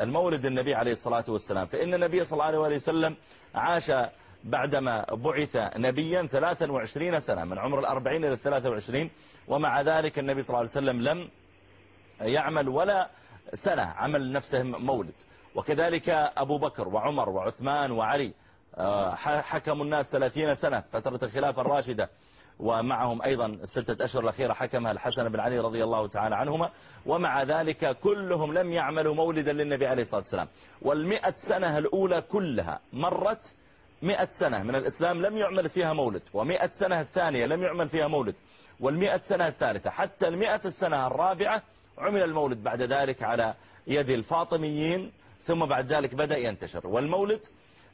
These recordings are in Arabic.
المولد النبي عليه الصلاة والسلام. فإن النبي صلى الله عليه وسلم عاش بعدما بعث نبيا 23 سنة من عمر الأربعين إلى الثلاثة وعشرين. ومع ذلك النبي صلى الله عليه وسلم لم يعمل ولا سنة عمل نفسه مولد. وكذلك أبو بكر وعمر وعثمان وعلي آه، حكموا الناس 30 سنة فترة الخلافة الراشدة. ومعهم أيضا الستة أشهر الأخيرة حكمها الحسن بن علي رضي الله تعالى عنهما. ومع ذلك كلهم لم يعملوا مولدا للنبي عليه الصلاة والسلام. والمئة سنة الأولى كلها مرت مئة سنة من الإسلام لم يعمل فيها مولد ومئة سنة الثانية لم يعمل فيها مولد والمئة سنة الثالثة حتى المئة السنة الرابعة عمل المولد بعد ذلك على يد الفاطميين ثم بعد ذلك بدأ ينتشر. والمولد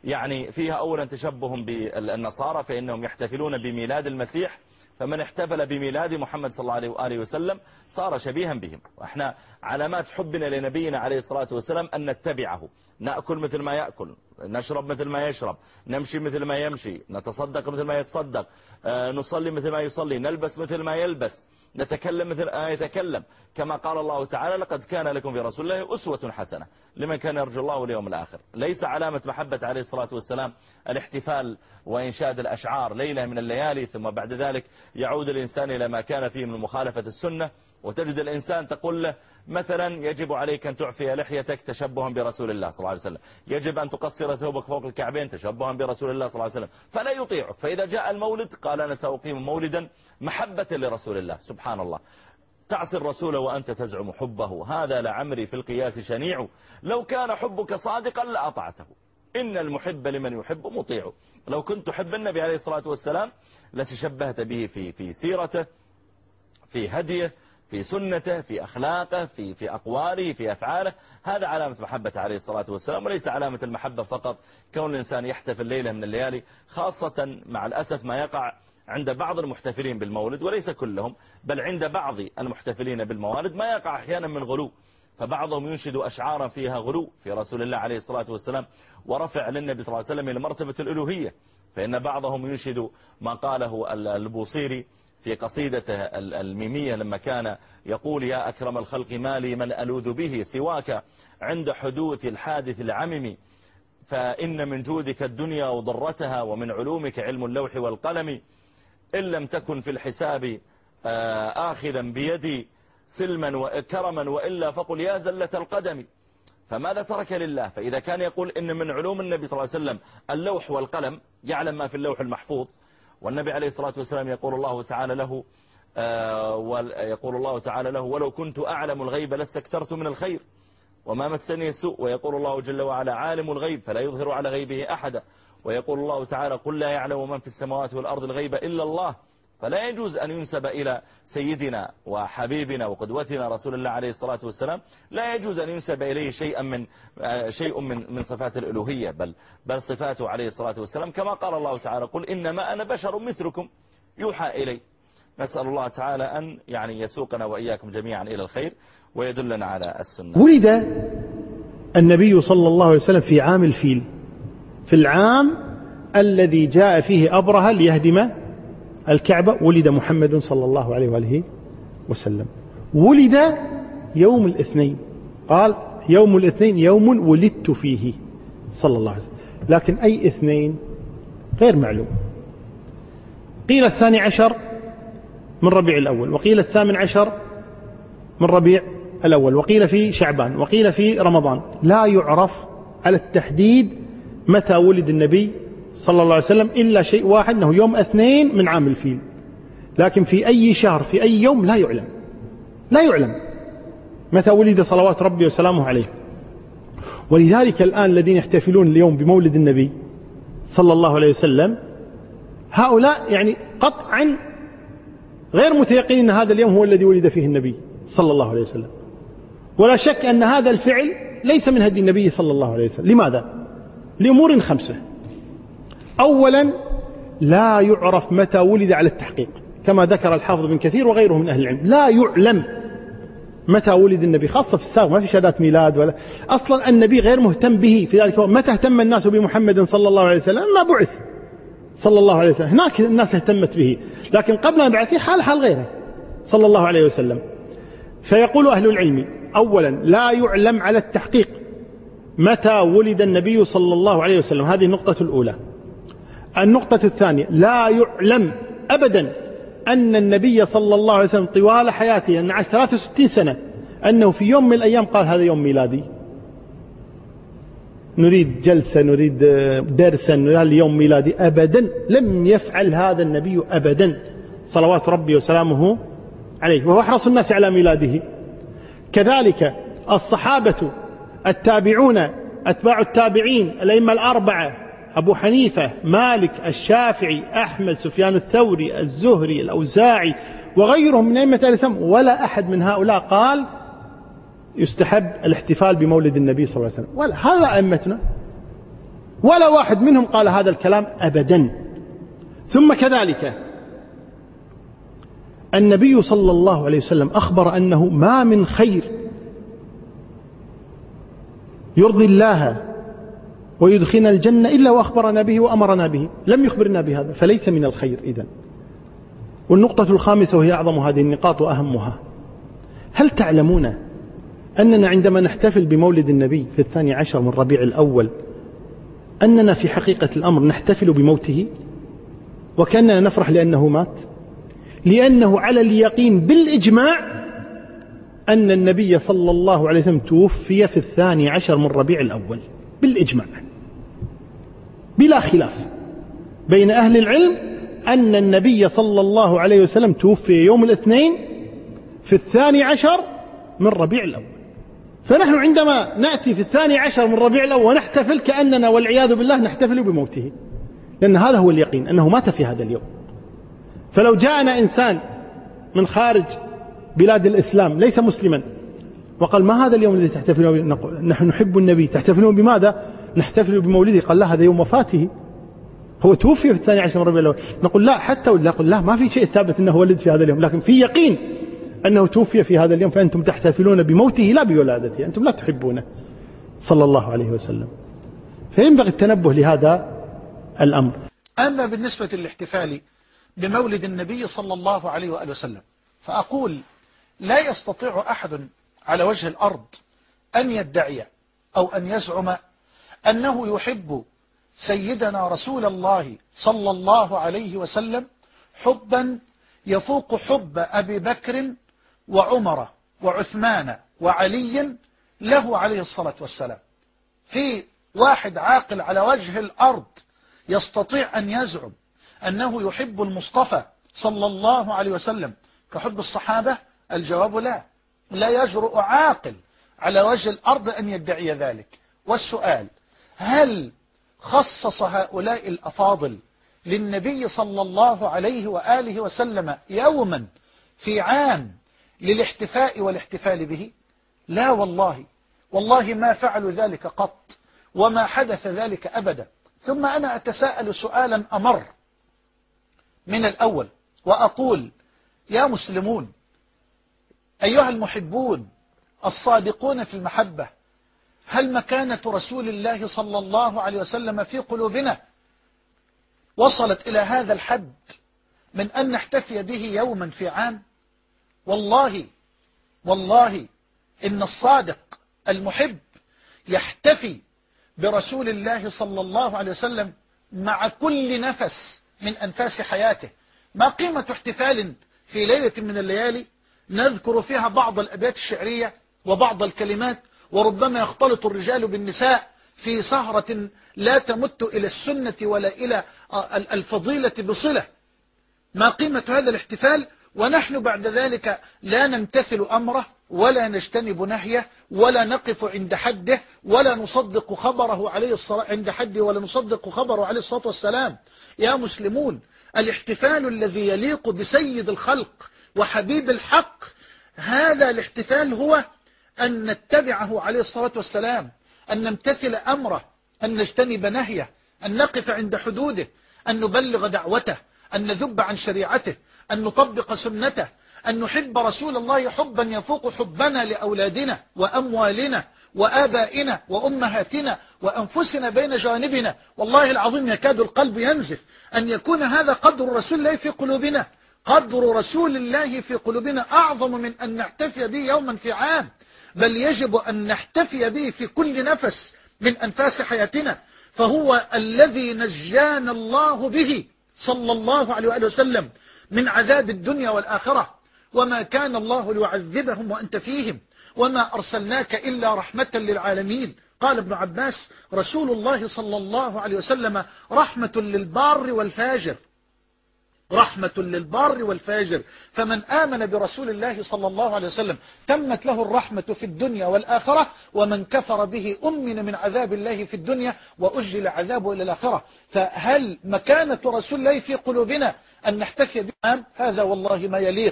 يعني فيها أولا تشبه بالنصارى فإنهم يحتفلون بميلاد المسيح فمن احتفل بميلاد محمد صلى الله عليه وسلم صار شبيها بهم. وإحنا علامات حبنا لنبينا عليه الصلاة والسلام أن نتبعه. نأكل مثل ما يأكل نشرب مثل ما يشرب نمشي مثل ما يمشي نتصدق مثل ما يتصدق آه، نصلي مثل ما يصلي نلبس مثل ما يلبس. نتكلم مثل ما يتكلم. كما قال الله تعالى لقد كان لكم في رسول الله أسوة حسنة. لمن كان يرجو الله واليوم الآخر. ليس علامة محبة عليه الصلاة والسلام الاحتفال وإنشاد الأشعار ليلة من الليالي ثم بعد ذلك يعود الإنسان إلى ما كان فيه من مخالفة السنة. وتجد الإنسان تقول له مثلا يجب عليك أن تعفي لحيتك تشبها برسول الله صلى الله عليه وسلم. يجب أن تقصر ثوبك فوق الكعبين تشبها برسول الله صلى الله عليه وسلم. فلا يطيعك. فإذا جاء المولد قال أنا سأقيم مولدا محبة لرسول الله. سبحان الله. تعصي الرسول وأنت تزعم حبه. هذا لعمري في القياس شنيع. لو كان حبك صادقا لأطعته. إن المحب لمن يحب مطيع. لو كنت تحب النبي عليه الصلاة والسلام لتشبهت به في في سيرته في هديه في سنته في أخلاقه في, في أقواله في أفعاله. هذا علامة محبة عليه الصلاة والسلام وليس علامة المحبة فقط. كون الإنسان يحتفل ليلة من الليالي خاصة مع الأسف ما يقع عند بعض المحتفلين بالمولد وليس كلهم بل عند بعض المحتفلين بالموالد. ما يقع أحيانا من غلو فبعضهم ينشد أشعارا فيها غلو في رسول الله عليه الصلاة والسلام. ورفع للنبي صلى الله عليه وسلم إلى مرتبة الألوهية فإن بعضهم ينشد ما قاله البوصيري في قصيدته الميمية لما كان يقول يا أكرم الخلق مالي من ألوذ به سواك عند حدوث الحادث العمم. فإن من جودك الدنيا وضرتها ومن علومك علم اللوح والقلم. إن لم تكن في الحساب آه، آخذا بيدي سلما وكرما وإلا فقل يا زلة القدم. فماذا ترك لله؟ فإذا كان يقول إن من علوم النبي صلى الله عليه وسلم اللوح والقلم يعلم ما في اللوح المحفوظ. والنبي عليه الصلاة والسلام يقول الله تعالى له آه، يقول الله تعالى له ولو كنت أعلم الغيب لاستكثرت من الخير وما مسني السوء. ويقول الله جل وعلا عالم الغيب فلا يظهر على غيبه أحدا. ويقول الله تعالى قل لا يعلم من في السماوات والأرض الغيب إلا الله فلا يجوز أن ينسب إلى سيدنا وحبيبنا وقدوتنا رسول الله عليه الصلاة والسلام. لا يجوز أن ينسب إليه شيئا من آه، شيء من من صفات الألوهية بل بل صفاته عليه الصلاة والسلام. كما قال الله تعالى قل إنما أنا بشر مثلكم يوحى إلي نسأل الله تعالى أن يعني يسوقنا وإياكم جميعا إلى الخير ويدلنا على السنة. ولد النبي صلى الله عليه وسلم في عام الفيل في العام الذي جاء فيه أبرهة ليهدم الكعبة ولد محمد صلى الله عليه وآله وسلم. ولد يوم الاثنين. قال يوم الاثنين يوم ولدت فيه صلى الله عليه وسلم. لكن أي اثنين غير معلوم. قيل الثاني عشر من ربيع الأول وقيل الثامن عشر من ربيع الأول وقيل في شعبان وقيل في رمضان. لا يعرف على التحديد متى ولد النبي صلى الله عليه وسلم إلا شيء واحد أنه يوم اثنين من عام الفيل. لكن في أي شهر في أي يوم لا يعلم. لا يعلم. متى ولد صلوات ربي وسلامه عليه. ولذلك الآن الذين يحتفلون اليوم بمولد النبي صلى الله عليه وسلم هؤلاء يعني قطعا غير متيقنين أن هذا اليوم هو الذي ولد فيه النبي صلى الله عليه وسلم. ولا شك أن هذا الفعل ليس من هدي النبي صلى الله عليه وسلم. لماذا؟ لأمور خمسة. أولا لا يعرف متى ولد على التحقيق كما ذكر الحافظ بن كثير وغيره من أهل العلم. لا يعلم متى ولد النبي خاصة في السابق ما في شهادات ميلاد ولا. أصلا النبي غير مهتم به في ذلك متى اهتم الناس بمحمد صلى الله عليه وسلم؟ ما بعث. صلى الله عليه وسلم. هناك الناس اهتمت به لكن قبل أن بعثه حال حال غيره صلى الله عليه وسلم. فيقول أهل العلم أولا لا يعلم على التحقيق متى ولد النبي صلى الله عليه وسلم. هذه النقطة الأولى. النقطة الثانية لا يعلم أبدا أن النبي صلى الله عليه وسلم طوال حياته أن عاش 63 سنة أنه في يوم من الأيام قال هذا يوم ميلادي. نريد جلسة نريد درسا نريد يوم ميلادي. أبدا لم يفعل هذا النبي أبدا. صلوات ربي وسلامه عليه. وهو أحرص الناس على ميلاده. كذلك الصحابة التابعون أتباع التابعين الأئمة الأربعة أبو حنيفة مالك الشافعي أحمد سفيان الثوري الزهري الأوزاعي وغيرهم من أئمة الإسلام ولا أحد من هؤلاء قال يستحب الاحتفال بمولد النبي صلى الله عليه وسلم. ولا هذا أئمتنا. ولا واحد منهم قال هذا الكلام أبدا. ثم كذلك النبي صلى الله عليه وسلم أخبر أنه ما من خير يرضي الله ويدخلنا الجنة إلا وأخبرنا به وأمرنا به. لم يخبرنا بهذا فليس من الخير إذن. والنقطة الخامسة وهي أعظم هذه النقاط وأهمها. هل تعلمون أننا عندما نحتفل بمولد النبي في الثاني عشر من ربيع الأول أننا في حقيقة الأمر نحتفل بموته؟ وكأننا نفرح لأنه مات؟ لأنه على اليقين بالإجماع أن النبي صلى الله عليه وسلم توفي في الثاني عشر من ربيع الأول. بالإجماع. بلا خلاف بين أهل العلم أن النبي صلى الله عليه وسلم توفي يوم الاثنين في الثاني عشر من ربيع الأول. فنحن عندما نأتي في الثاني عشر من ربيع الأول ونحتفل كأننا والعياذ بالله نحتفل بموته. لأن هذا هو اليقين أنه مات في هذا اليوم. فلو جاءنا إنسان من خارج بلاد الإسلام ليس مسلما وقال ما هذا اليوم الذي تحتفلون به؟ نقول نحن نحب النبي تحتفلون بماذا؟ نحتفل بمولده. قال لا هذا يوم وفاته. هو توفي في الثاني عشر من ربيع الأول. نقول لا حتى ولا نقول لا ما في شيء ثابت أنه ولد في هذا اليوم. لكن في يقين أنه توفي في هذا اليوم فأنتم تحتفلون بموته لا بولادته. أنتم لا تحبونه. صلى الله عليه وسلم. فينبغي التنبه لهذا الأمر. أما بالنسبة للاحتفال بمولد النبي صلى الله عليه وآله وسلم فأقول لا يستطيع أحد على وجه الأرض أن يدعي أو أن يزعم أنه يحب سيدنا رسول الله صلى الله عليه وسلم حبا يفوق حب أبي بكر وعمر وعثمان وعلي له عليه الصلاة والسلام. في واحد عاقل على وجه الأرض يستطيع أن يزعم أنه يحب المصطفى صلى الله عليه وسلم. كحب الصحابة الجواب لا. لا يجرؤ عاقل على وجه الأرض أن يدعي ذلك. والسؤال هل خصص هؤلاء الأفاضل للنبي صلى الله عليه وآله وسلم يوما في عام للاحتفاء والاحتفال به؟ لا والله. والله ما فعلوا ذلك قط وما حدث ذلك أبدا. ثم أنا أتساءل سؤالا أمر من الأول وأقول يا مسلمون أيها المحبون الصادقون في المحبة هل مكانة رسول الله صلى الله عليه وسلم في قلوبنا؟ وصلت إلى هذا الحد من أن نحتفي به يوما في عام؟ والله والله إن الصادق المحب يحتفي برسول الله صلى الله عليه وسلم مع كل نفس من أنفاس حياته. ما قيمة احتفال في ليلة من الليالي؟ نذكر فيها بعض الأبيات الشعرية وبعض الكلمات وربما يختلط الرجال بالنساء في سهرة لا تمت إلى السنة ولا إلى الفضيلة بصلة. ما قيمة هذا الاحتفال؟ ونحن بعد ذلك لا نمتثل أمره ولا نجتنب نهيه ولا نقف عند حده ولا نصدق خبره عليه الصلاة عند حده ولا نصدق خبره عليه الصلاة والسلام. يا مسلمون الاحتفال الذي يليق بسيد الخلق وحبيب الحق هذا الاحتفال هو أن نتبعه عليه الصلاة والسلام أن نمتثل أمره أن نجتنب نهيه أن نقف عند حدوده أن نبلغ دعوته أن نذب عن شريعته أن نطبق سنته أن نحب رسول الله حبا يفوق حبنا لأولادنا وأموالنا وآبائنا وأمهاتنا وأنفسنا بين جانبنا. والله العظيم يكاد القلب ينزف أن يكون هذا قدر رسول الله في قلوبنا. قدر رسول الله في قلوبنا أعظم من أن نحتفي به يوما في عام. بل يجب أن نحتفي به في كل نفس من أنفاس حياتنا. فهو الذي نجانا الله به صلى الله عليه وآله وسلم من عذاب الدنيا والآخرة. وما كان الله ليعذبهم وأنت فيهم. وما أرسلناك إلا رحمة للعالمين. قال ابن عباس رسول الله صلى الله عليه وسلم رحمة للبار والفاجر. رحمة للبار والفاجر. فمن آمن برسول الله صلى الله عليه وسلم تمت له الرحمة في الدنيا والآخرة ومن كفر به أمن من عذاب الله في الدنيا وأجل عذابه إلى الآخرة. فهل مكانة رسول الله في قلوبنا أن نحتفي بها؟ هذا والله ما يليق.